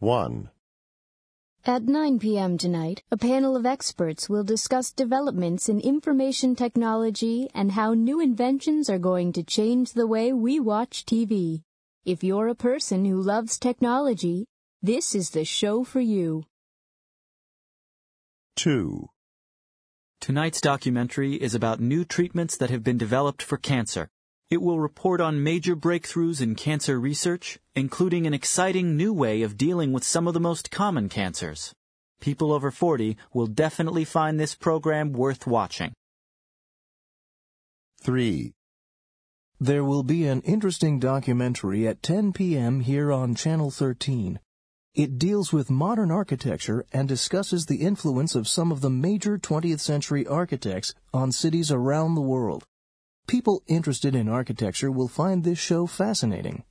1. At 9 p.m. tonight, a panel of experts will discuss developments in information technology and how new inventions are going to change the way we watch TV. If you're a person who loves technology, this is the show for you. 2. Tonight's documentary is about new treatments that have been developed for cancer. It will report on major breakthroughs in cancer research, including an exciting new way of dealing with some of the most common cancers. People over 40 will definitely find this program worth watching. 3. There will be an interesting documentary at 10 p.m. here on Channel 13. It deals with modern architecture and discusses the influence of some of the major 20th century architects on cities around the world. People interested in architecture will find this show fascinating.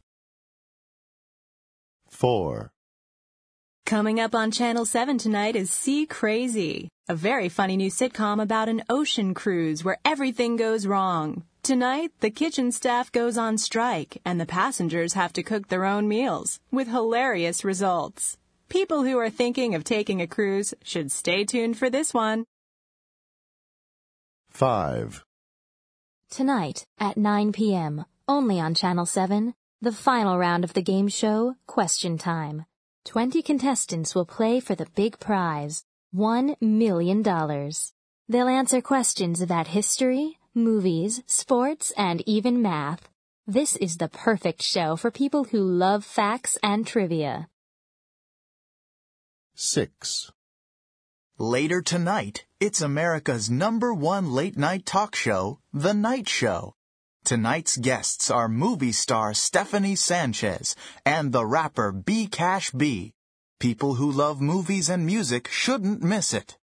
4. Coming up on Channel 7 tonight is Sea Crazy, a very funny new sitcom about an ocean cruise where everything goes wrong. Tonight, the kitchen staff goes on strike and the passengers have to cook their own meals, with hilarious results. People who are thinking of taking a cruise should stay tuned for this one. 5. Tonight at 9 p.m., only on Channel 7, the final round of the game show, Question Time. 20 contestants will play for the big prize, $1 million. They'll answer questions about history, movies, sports, and even math. This is the perfect show for people who love facts and trivia. 6. Later tonight, it's America's number one late night talk show, The Night Show. Tonight's guests are movie star Stephanie Sanchez and the rapper B Cash B. People who love movies and music shouldn't miss it.